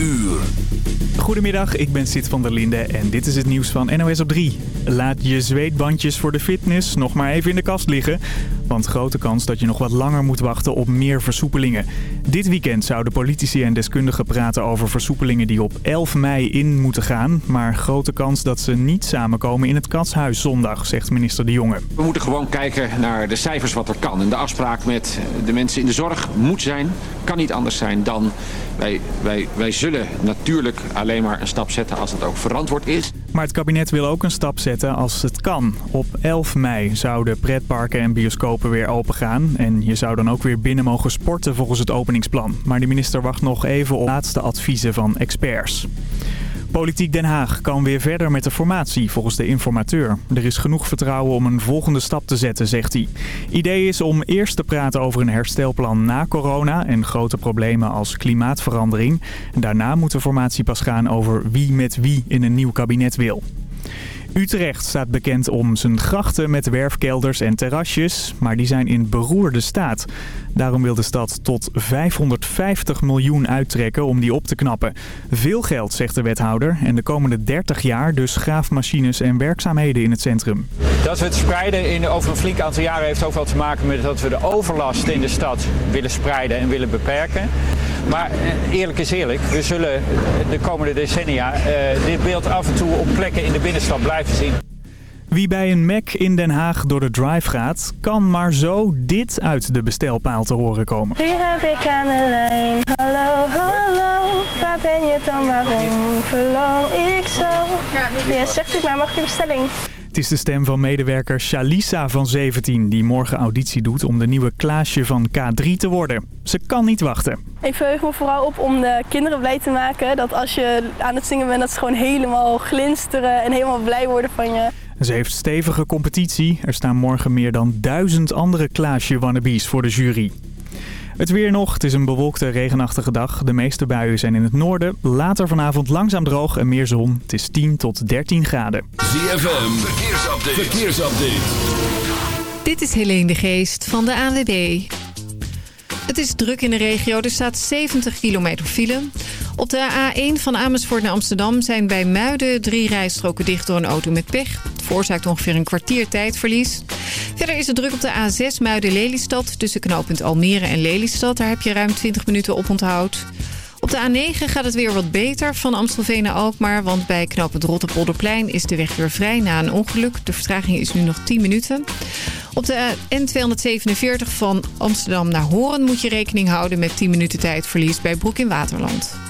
uur. Goedemiddag, ik ben Sid van der Linde en dit is het nieuws van NOS op 3. Laat je zweetbandjes voor de fitness nog maar even in de kast liggen. Want grote kans dat je nog wat langer moet wachten op meer versoepelingen. Dit weekend zouden politici en deskundigen praten over versoepelingen die op 11 mei in moeten gaan. Maar grote kans dat ze niet samenkomen in het Katshuis zondag, zegt minister De Jonge. We moeten gewoon kijken naar de cijfers wat er kan. En de afspraak met de mensen in de zorg moet zijn, kan niet anders zijn dan... Wij, wij, zullen natuurlijk alleen maar een stap zetten als het ook verantwoord is. Maar het kabinet wil ook een stap zetten als het kan. Op 11 mei zouden pretparken en bioscopen weer opengaan. En je zou dan ook weer binnen mogen sporten volgens het openingsplan. Maar de minister wacht nog even op laatste adviezen van experts. Politiek Den Haag kan weer verder met de formatie, volgens de informateur. Er is genoeg vertrouwen om een volgende stap te zetten, zegt hij. Idee is om eerst te praten over een herstelplan na corona en grote problemen als klimaatverandering. Daarna moet de formatie pas gaan over wie met wie in een nieuw kabinet wil. Utrecht staat bekend om zijn grachten met werfkelders en terrasjes, maar die zijn in beroerde staat. Daarom wil de stad tot 550 miljoen uittrekken om die op te knappen. Veel geld, zegt de wethouder, en de komende 30 jaar dus graafmachines en werkzaamheden in het centrum. Dat we het spreiden in, over een flink aantal jaren heeft ook wel te maken met dat we de overlast in de stad willen spreiden en willen beperken. Maar eh, eerlijk is eerlijk, we zullen de komende decennia uh, dit beeld af en toe op plekken in de binnenstad blijven zien. Wie bij een Mac in Den Haag door de drive gaat, kan maar zo dit uit de bestelpaal te horen komen. Wie heb ik aan de lijn? Hallo, hallo, waar ben je dan? Waarom verlang ik zo? Ja, zegt u maar, mag ik je bestelling? Het is de stem van medewerker Shalisa van 17 die morgen auditie doet om de nieuwe Klaasje van K3 te worden. Ze kan niet wachten. Ik verheug me vooral op om de kinderen blij te maken. Dat als je aan het zingen bent, dat ze gewoon helemaal glinsteren en helemaal blij worden van je. Ze heeft stevige competitie. Er staan morgen meer dan duizend andere Klaasje-wannabes voor de jury. Het weer nog. Het is een bewolkte, regenachtige dag. De meeste buien zijn in het noorden. Later vanavond langzaam droog en meer zon. Het is 10 tot 13 graden. ZFM, verkeersupdate. verkeersupdate. Dit is Helene de Geest van de ANWB. Het is druk in de regio. Er staat 70 kilometer file. Op de A1 van Amersfoort naar Amsterdam zijn bij Muiden drie rijstroken dicht door een auto met pech. Het veroorzaakt ongeveer een kwartier tijdverlies. Verder is het druk op de A6 Muiden-Lelystad tussen knooppunt Almere en Lelystad. Daar heb je ruim 20 minuten op onthoud. Op de A9 gaat het weer wat beter van Amstelveen naar Alkmaar... want bij knooppunt Rotterpolderplein is de weg weer vrij na een ongeluk. De vertraging is nu nog 10 minuten. Op de N247 van Amsterdam naar Horen moet je rekening houden... met 10 minuten tijdverlies bij Broek in Waterland.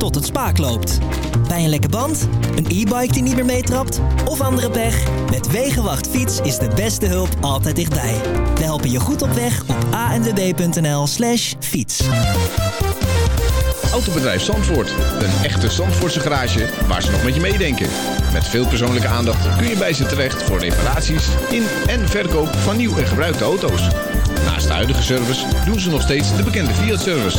Tot het spaak loopt. Bij een lekke band, een e-bike die niet meer meetrapt of andere pech? Met Wegenwacht Fiets is de beste hulp altijd dichtbij. We helpen je goed op weg op anwb.nl slash fiets. Autobedrijf Zandvoort. Een echte Zandvoortse garage waar ze nog met je meedenken. Met veel persoonlijke aandacht kun je bij ze terecht voor reparaties in en verkoop van nieuw en gebruikte auto's. Naast de huidige service doen ze nog steeds de bekende Fiat-service.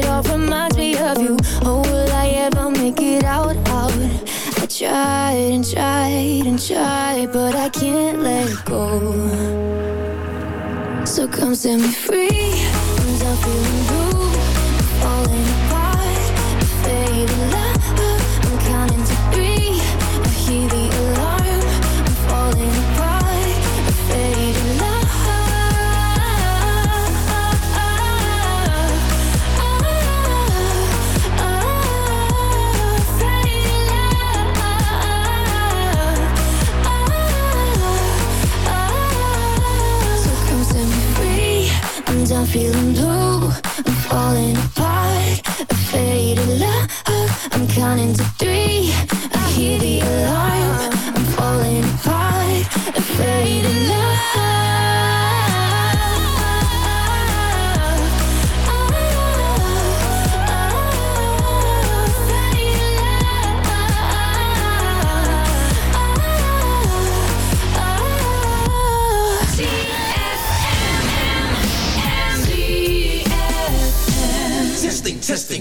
but I can't let go. So come set me free, I'm feeling turn to do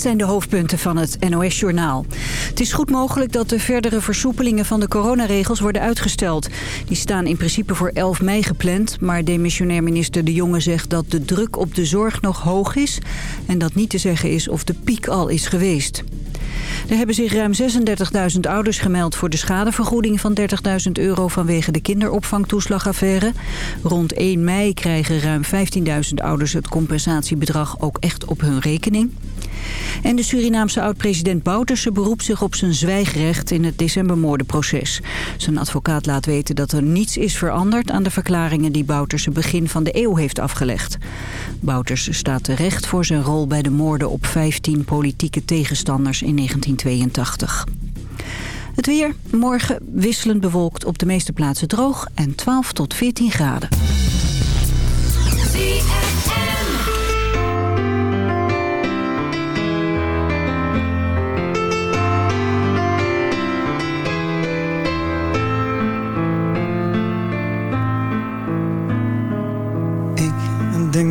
dit zijn de hoofdpunten van het NOS-journaal. Het is goed mogelijk dat de verdere versoepelingen van de coronaregels worden uitgesteld. Die staan in principe voor 11 mei gepland, maar demissionair minister De Jonge zegt dat de druk op de zorg nog hoog is... en dat niet te zeggen is of de piek al is geweest. Er hebben zich ruim 36.000 ouders gemeld voor de schadevergoeding van 30.000 euro vanwege de kinderopvangtoeslagaffaire. Rond 1 mei krijgen ruim 15.000 ouders het compensatiebedrag ook echt op hun rekening. En de Surinaamse oud-president Bouterse beroept zich op zijn zwijgrecht in het decembermoordenproces. Zijn advocaat laat weten dat er niets is veranderd aan de verklaringen die Bouterse begin van de eeuw heeft afgelegd. Bouterse staat terecht voor zijn rol bij de moorden op 15 politieke tegenstanders in 1982. Het weer, morgen wisselend bewolkt op de meeste plaatsen droog en 12 tot 14 graden.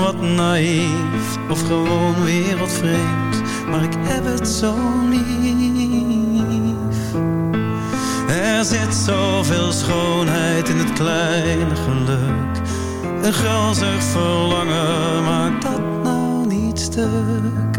wat naïef of gewoon wereldvreemd, maar ik heb het zo lief. Er zit zoveel schoonheid in het kleine geluk. Een grazig verlangen maakt dat nou niet stuk.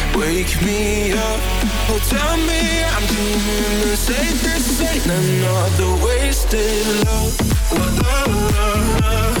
wake me up. Oh, tell me I'm dreaming the safest. Ain't another wasted love. La la la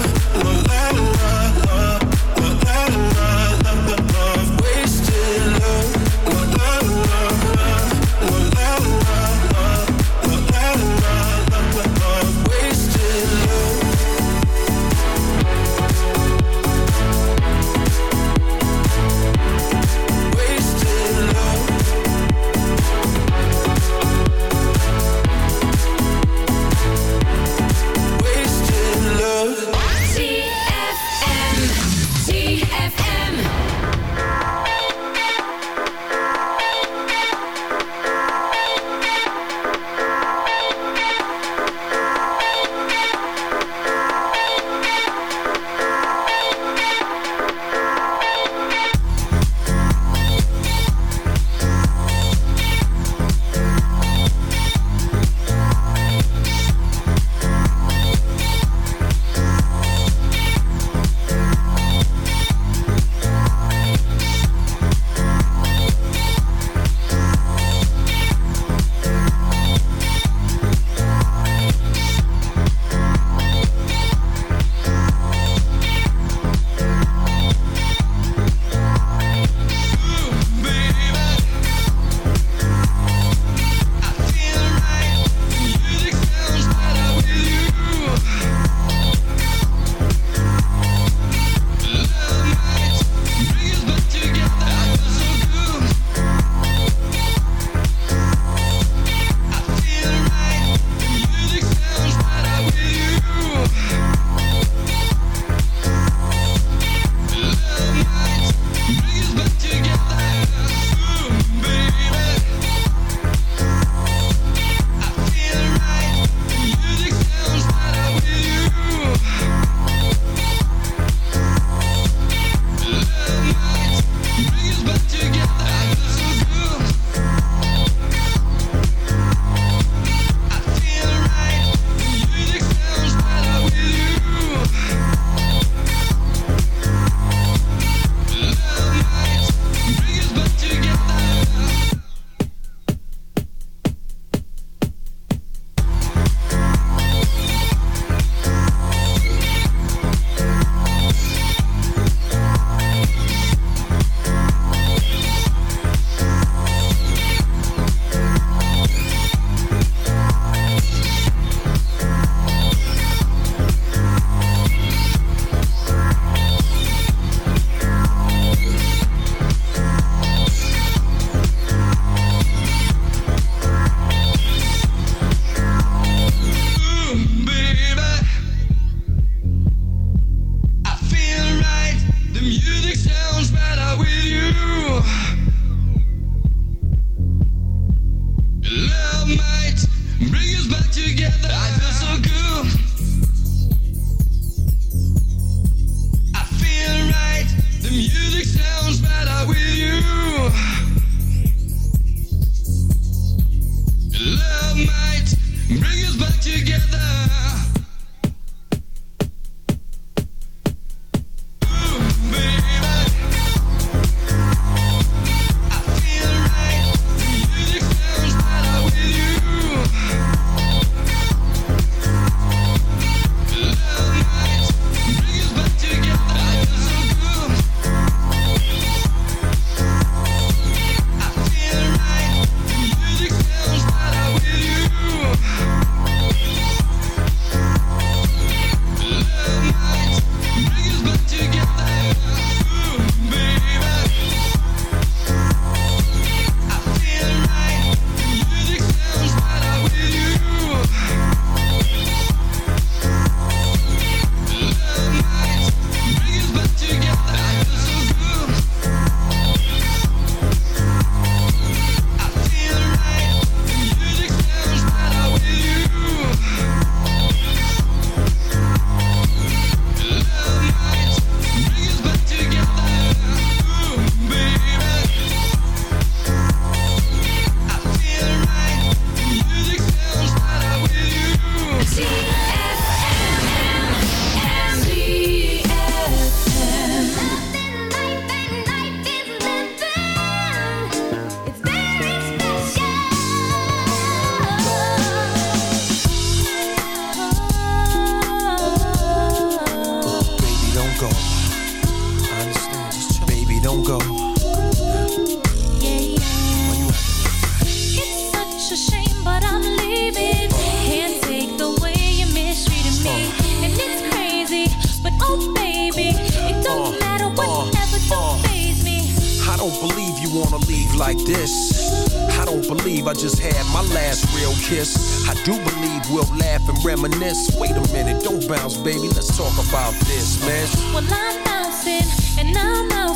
We'll laugh and reminisce. Wait a minute, don't bounce, baby. Let's talk about this, man. Well, I'm bouncing and I'm out,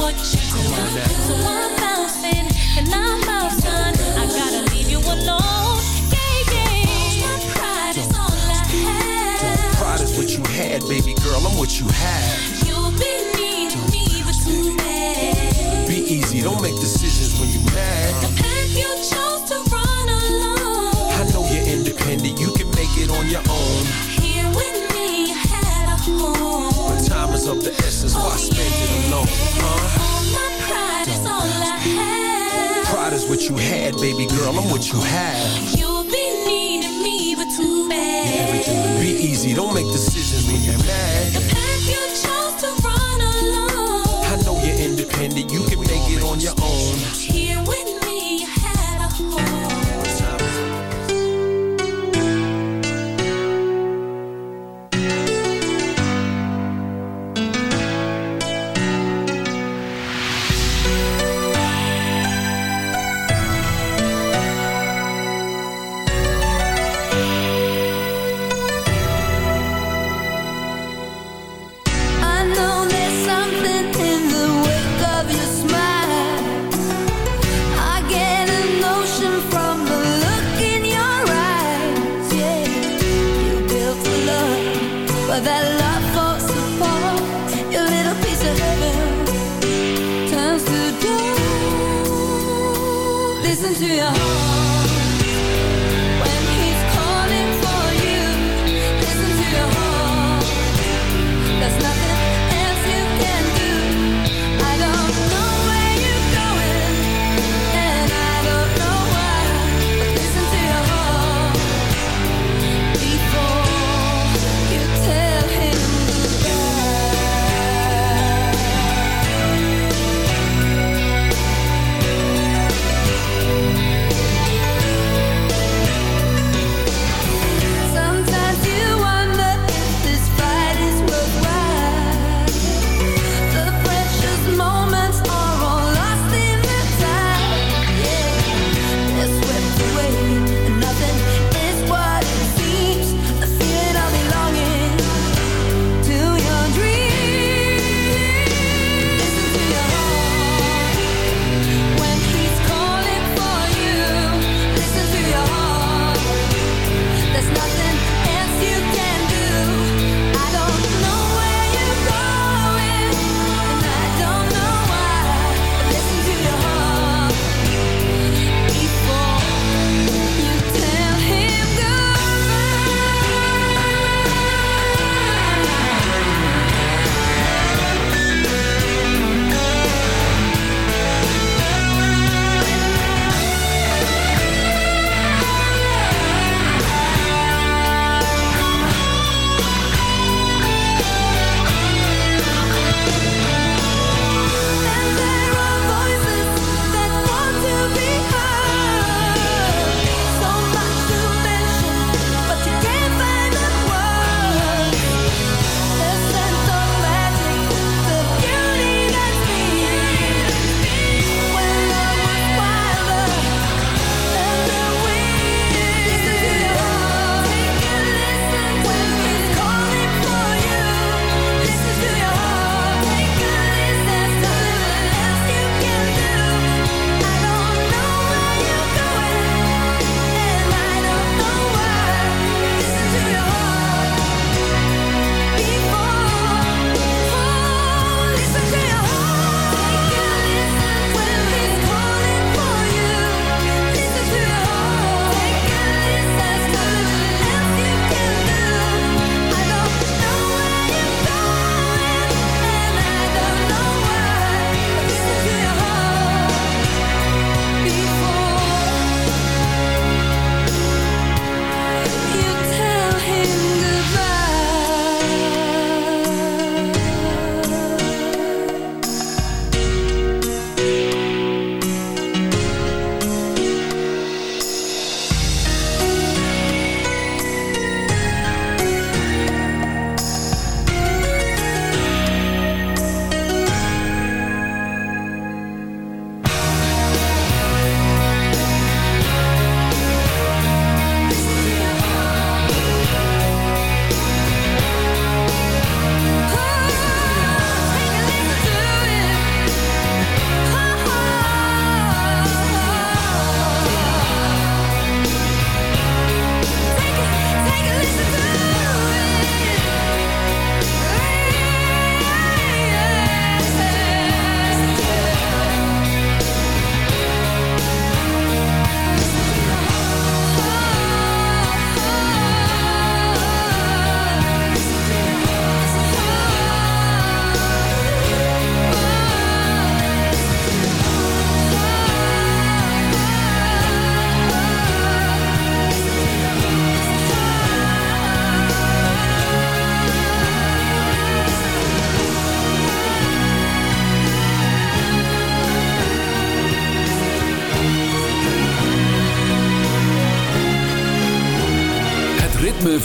what you do. So I'm bouncing, and I'm out, son. I gotta leave you alone. Yeah, yeah. My pride is all I have. Pride is what you had, baby girl, I'm what you have. You'll be needing me, but too bad. Be easy, don't make decisions when you're mad. path you chose to run alone. I know you're independent, you can make it on your own. Here with me, you had a home. But time is of the essence, why oh, spend it alone, baby girl, I'm what you have. You'll be needing me, but too bad. Be easy, don't make decisions when you're mad.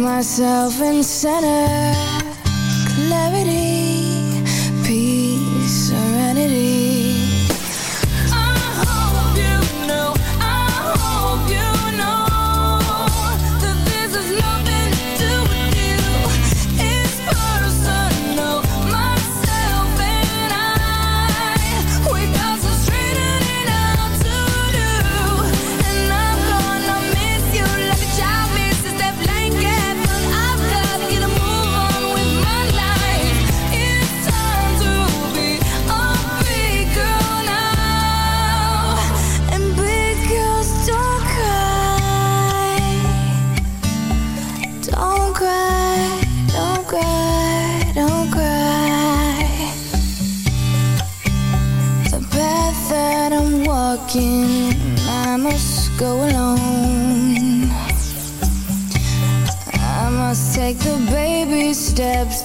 myself in center. Clarity.